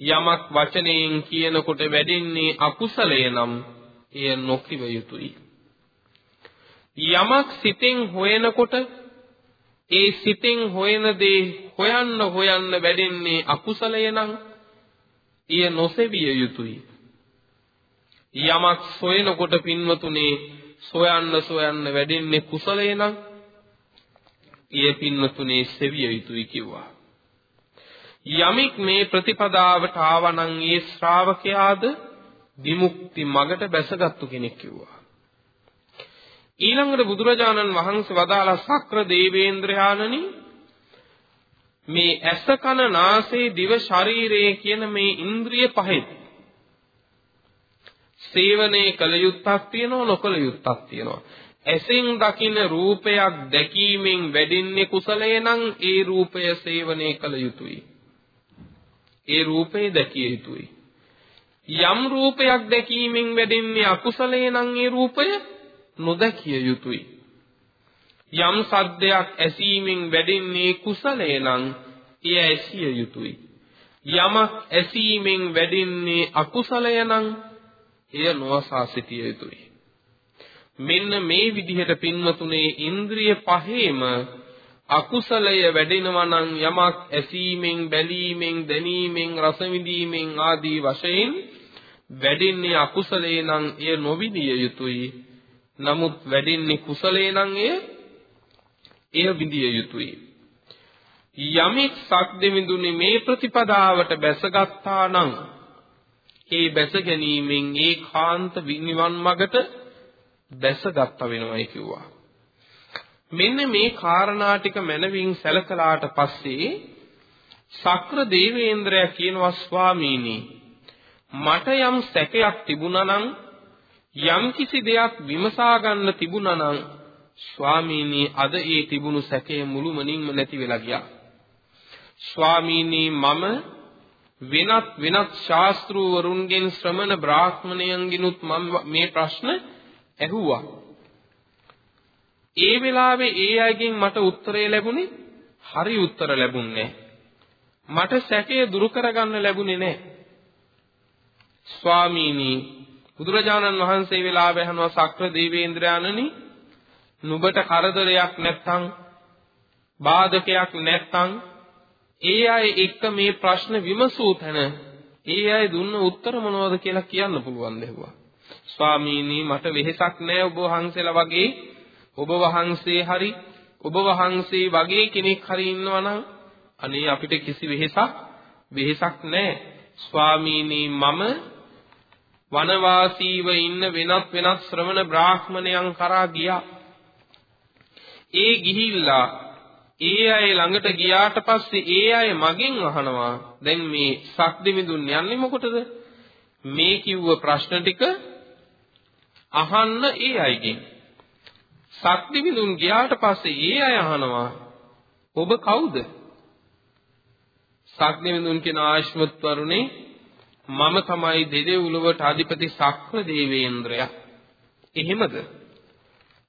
යමක් වචනයෙන් කියනකොට වැඩෙන්නේ අකුසලය නම් එය නොකිව යුතුය. යමක් සිතෙන් හොයනකොට ඒ සිතෙන් හොයන දේ හොයන්න හොයන්න වැඩෙන්නේ අකුසලය නම් එය නොසෙවිය යුතුය. යමක් සොයනකොට පින්වතුනේ සොයන්න සොයන්න වැඩෙන්නේ කුසලය නම් එය පින්වතුනේ සෙවිය යුතුයි කිව්වා. යමික් මේ ප්‍රතිපදාවට ආවනම් ඒ ශ්‍රාවකයාද විමුක්ති මගට බැසගත්තු කෙනෙක් කිව්වා. ඊළඟට බුදුරජාණන් වහන්සේ වදාලා සක්‍ර දේවේන්ද්‍රයාණනි මේ ඇස කන නාසය දිව ශරීරය කියන මේ ඉන්ද්‍රිය පහෙත් සේවනයේ කල යුත්තක් තියෙනවා නොකල යුත්තක් තියෙනවා ඇසෙන් දකින රූපයක් දැකීමෙන් වැඩෙන්නේ කුසලය නම් ඒ රූපය සේවනය කළ යුතුයි. ඒ රූපේ දැකිය යුතුයි. යම් රූපයක් දැකීමෙන් වැඩෙන්නේ අකුසලය නම් ඒ රූපය නොදැකිය යුතුයි. යම් සද්දයක් ඇසීමෙන් වැඩෙන්නේ කුසලය නම් එය ඇසිය යුතුයි. යමක් ඇසීමෙන් වැඩෙන්නේ අකුසලය නම් එය නොවසා සිටිය යුතුයි. මෙන්න මේ විදිහට පින්වතුනේ ඉන්ද්‍රිය පහේම අකුසලය වැඩෙනවා නම් යමක් ඇසීමෙන් බැලීමෙන් දැනීමෙන් රස විඳීමෙන් ආදී වශයෙන් වැඩෙන්නේ අකුසලේ නම් එය නොවිදිය යුතුයි නමුත් වැඩෙන්නේ කුසලේ නම් එය එය විදිය යුතුයි යමෙක් සක්දෙවිඳුනේ මේ ප්‍රතිපදාවට බැසගත්තා නම් ඒ බැස ගැනීමෙන් ඒකාන්ත නිවන් මගට බැසගත්ත වෙනවයි කිව්වා. මෙන්න මේ කාරණා ටික මනවින් සැලකලාට පස්සේ සක්‍ර දේවේන්ද්‍රයා කියනවා ස්වාමීනි මට යම් සැකයක් තිබුණා නම් යම් කිසි දෙයක් විමසා ගන්න තිබුණා නම් ස්වාමීනි අද ඒ තිබුණු සැකය මුළුමනින්ම නැති වෙලා ගියා ස්වාමීනි මම වෙනත් වෙනත් ශාස්ත්‍රූවරුන්ගෙන් ශ්‍රමණ බ්‍රාහ්මණයන්ගිනුත් මම මේ ප්‍රශ්න ඇහුවා. ඒ වෙලාවේ ඒ අයගෙන් මට උත්තරය ලැබුණේ හරි උත්තර ලැබුණේ මට සැකය දුරු කරගන්න ලැබුණේ නැහැ. ස්වාමීනි බුදුරජාණන් වහන්සේ වෙලාව ඇහනවා සක්‍ර දේවේන්ද්‍රයාණනි නුඹට කරදරයක් නැත්නම් බාධකයක් නැත්නම් ඒ අය එක්ක මේ ප්‍රශ්න විමසූ තැන ඒ අය දුන්න උත්තර මොනවද කියලා කියන්න පුළුවන් දෙවුවා. ස්වාමීනි මට වෙහෙසක් නෑ ඔබ වහන්සේලා වගේ ඔබ වහන්සේ හරි ඔබ වහන්සේ වගේ කෙනෙක් හරි ඉන්නවනම් අනේ අපිට කිසි වෙහෙසක් වෙහෙසක් නෑ. ස්වාමීනි මම වනවාසීව ඉන්න වෙනත් වෙනත් ශ්‍රමණ බ්‍රාහ්මණයන් කරා ගියා. ඒ ගිහිල්ලා ඒ අය ළඟට ගියාට පස්සේ ඒ අය මගෙන් අහනවා දැන් මේ සක්දිවිඳුන් යන්නේ මොකටද? මේ කිව්ව ප්‍රශ්න ටික අහන්න ඒ අයගෙන්. සක්දිවිඳුන් ගියාට පස්සේ ඒ අය අහනවා ඔබ කවුද? සක්දිවිඳුන් කියන ආශ්මත් වරුනේ මම තමයි දෙදෙව්ලොවට අධිපති සක්‍ර දේවේන්ද්‍රයා එහෙමද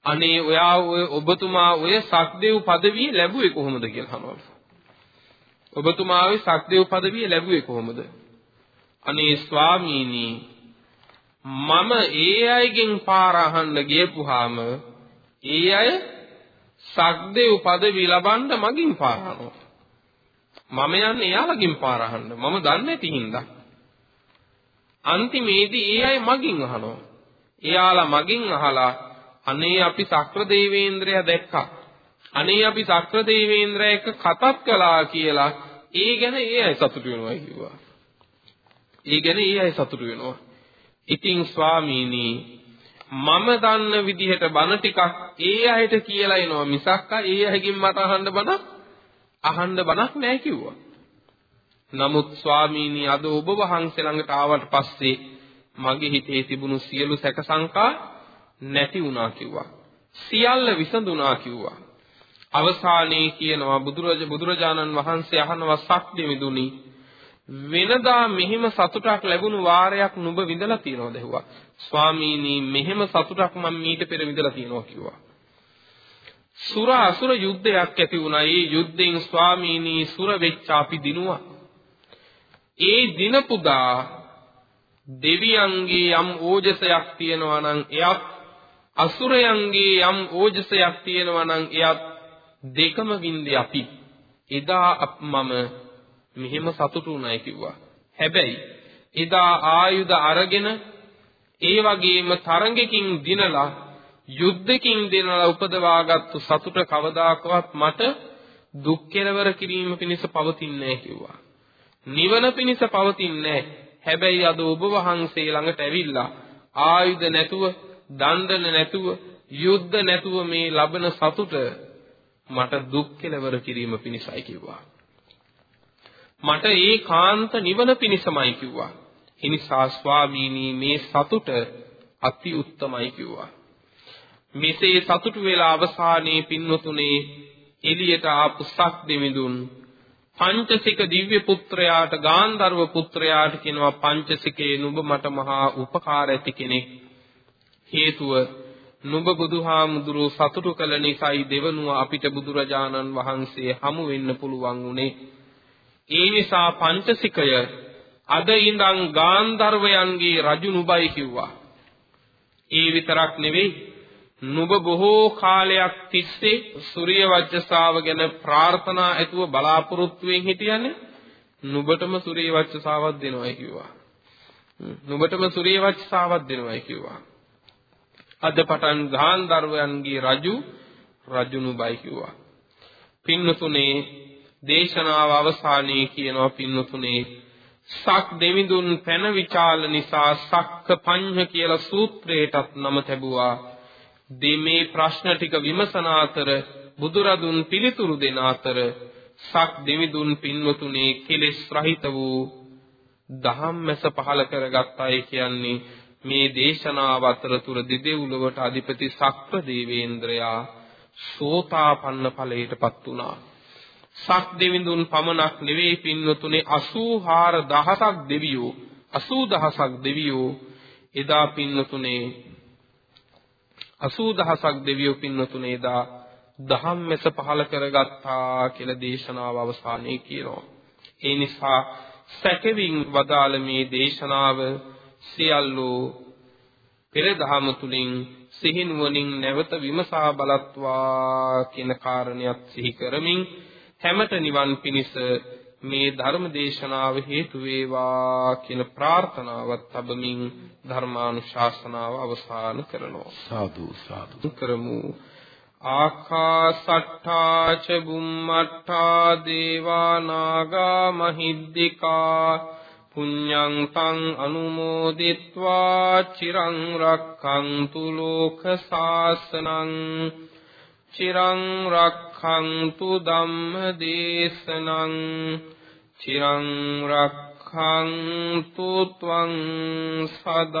අනේ ඔයා ඔය ඔබතුමා ඔය සක්දේව් පදවිය ලැබුවේ කොහොමද කියලා අහනවා. ඔබතුමා ඔය සක්දේව් පදවිය ලැබුවේ කොහොමද? අනේ ස්වාමීනි මම ඒ අයගෙන් පාර අහන්න ගියපුවාම ඒ අය සක්දේව් පදවිය ලබන්න මගින් පාර අහනවා. මම යන්නේ එයාලගෙන් පාර අහන්න. මම දන්නේ නැති හින්දා. අන්තිමේදී ඒ අය මගින් අහනවා. එයාලා මගින් අහලා අනේ අපි සක්‍ර දේවේන්ද්‍රය දැක්කා. අනේ අපි සක්‍ර දේවේන්ද්‍රය එක්ක කතාත් කළා කියලා ඒ ගැන ඒ අය සතුටු වෙනවා කිව්වා. ඒ ගැන ඒ අය සතුටු වෙනවා. ඉතින් ස්වාමීනි මම දන්න විදිහට බණ ටිකක් ඒ අයට කියලා එනවා මිසක් ඒ අයගෙන් මට අහන්න බණක් අහන්න බණක් නැහැ කිව්වා. නමුත් ස්වාමීනි අද ඔබ වහන්සේ ළඟට ආවට පස්සේ මගේ හිතේ තිබුණු සියලු සැක සංකා නැති වුණා කිව්වා. සියල්ල විසඳුණා කිව්වා. අවසානයේ කියනවා බුදුරජ බුදුරජාණන් වහන්සේ අහනවා සක්දෙමිදුනි වෙනදා මෙහිම සතුටක් ලැබුණු වාරයක් නුඹ විඳලා තියෙනවද ඇහුවා. ස්වාමීනි මෙහෙම සතුටක් මම මීට පෙර විඳලා තියෙනවා කිව්වා. සුර අසුර යුද්ධයක් ඇති වුණා. ඒ යුද්ධෙන් ස්වාමීනි සුර වෙච්ච අපි දිනුවා. ඒ දින පුදා දෙවියන්ගේ යම් ඕජසයක් තියෙනවා නම් එයත් අසුරයන්ගේ යම් ඕජසයක් තියෙනවා නම් එයත් දෙකම වින්දේ අපි. එදා මම මෙහෙම සතුටු වුණයි කිව්වා. හැබැයි එදා ආයුධ අරගෙන ඒ වගේම තරඟකින් දිනලා යුද්ධකින් දිනලා උපදවාගත්තු සතුට කවදාකවත් මට දුක් කෙලවර කිරීම පිණිස පවතින්නේ කිව්වා. නිවන පිණිස පවතින්නේ හැබැයි අද ඔබ වහන්සේ ළඟට ඇවිල්ලා ආයුධ නැතුව දණ්ඩන නැතුව යුද්ධ නැතුව මේ ලබන සතුට මට දුක් කෙලවර කිරීම පිණිසයි කිව්වා. මට ඒකාන්ත නිවන පිණිසමයි කිව්වා. එනිසා ස්වාමීනි මේ සතුට අති උත්තමයි කිව්වා. මෙසේ සතුටු වෙලා අවසානයේ පින්වතුනේ එළියට ආපු සක් දෙවිඳුන් පංචසික දිව්‍ය පුත්‍රයාට ගාන්ධර්ව පුත්‍රයාට කියනවා පංචසිකේ නුඹ මට මහා උපකාර ඇති කෙනෙක් හේතුව නුඹ බුදුහාමුදුරුව සතුටු කළ නිසායි දෙවනුව අපිට බුදුරජාණන් වහන්සේ හමු වෙන්න පුළුවන් උනේ. ඒ නිසා පංචසිකය අද ඉඳන් ගාන්ධර්වයන්ගේ රජු නුඹයි කිව්වා. ඒ විතරක් නෙවෙයි නුඹ බොහෝ කාලයක් තිස්සේ සූර්ය වජ්ජසාව ගැන ප්‍රාර්ථනා ඇතුව බලාපොරොත්තුෙන් හිටියනේ නුඹටම සූර්ය වජ්ජසාවක් දෙනවයි කිව්වා. නුඹටම සූර්ය වජ්ජසාවක් දෙනවයි කිව්වා. අද පටන් ගාන්ධර්වයන්ගේ රජු රජුනුබයි කිව්වා. පින්නතුනේ දේශනාව අවසානයේ කියනවා පින්නතුනේ සක් දෙවිඳුන් පැන විචාල නිසා සක්ක පඤ්ඤ කියලා සූත්‍රයටත් නම තැබුවා. දෙමේ ප්‍රශ්න ටික විමසන අතර බුදුරදුන් පිළිතුරු දෙන අතර සක් දෙවිදුන් පින්වතුනේ කෙලෙස් රහිත වූ ධම්මස පහල කරගත්තයි කියන්නේ මේ දේශනාව අතරතුර දෙදෙව්ලොවට අධිපති සක්‍ර දේවේන්ද්‍රයා සෝතාපන්න ඵලයටපත් වුණා. සක් දෙවිඳුන් පමණක් නෙවෙයි පින්වතුනේ 84000ක් දෙවියෝ 80000ක් දෙවියෝ එදා පින්වතුනේ 80000ක් දෙවියෝ පින්වතුනේ එදා ධම්මස පහල කරගත්තා කියලා දේශනාව අවසානයේ කියනවා. ඒ නිසා සැකවින් වදාළ මේ දේශනාව සියල්ලෝ පෙර දහම තුලින් සිහිනුවණින් නැවත විමසා බලත්වා කියන කාරණයක් සිහි කරමින් හැමත නිවන් පිණිස මේ ධර්ම දේශනාව හේතු වේවා කියන ප්‍රාර්ථනාවත් අබමින් ධර්මානුශාසනාව අවසන් කරනවා. සාදු සාදු. කරමු. ආකාසට්ඨා ච බුම්මට්ඨා දේවා නාග මහිද්దికා පුඤ්ඤං තං අනුමෝදිත්වා චිරං රක්ඛන්තු ලෝක සාසනං චිරං රක්ඛන්තු ධම්ම දේශනං චිරං රක්ඛන්තු ත්වං සදා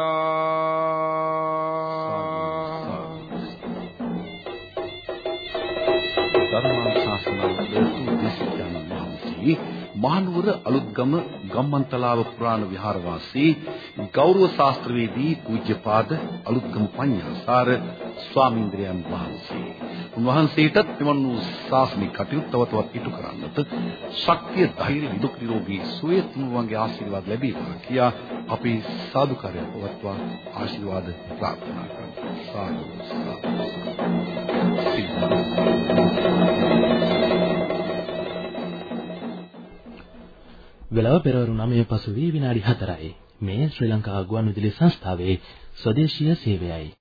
ධර්මානුශාසනාව දෙතු දේශකයන් වහන්සේ මහනුවර අලුත්ගම ගම්මන්තලාව පුරාණ විහාරවාසී ගෞරව ශාස්ත්‍රවේදී පූජ්‍යපාද අලුත්ගම පඤ්ඤාසාර ස්වාමීන්ද්‍රයන් වහන්සේ. උන්වහන්සේටත් මෙවන් වූ ශාසනික කටයුතු තව තවත් ඉටු කරන්නට ශක්තිය ධෛර්ය නිදුක් නිරෝගී සුවය තුනුවන්ගේ ආශිර්වාද ලැබේවා කියා අපි සාදුකාරය පවත්වා ආශිර්වාද ප්‍රාර්ථනා කරමු. සාදු සාදු. වෙලාව පෙරවරු 9 පසු වී විනාඩි 4යි. මේ ශ්‍රී ලංකා ගුවන්විදුලි සංස්ථාවේ ස්වදේශීය සේවයයි.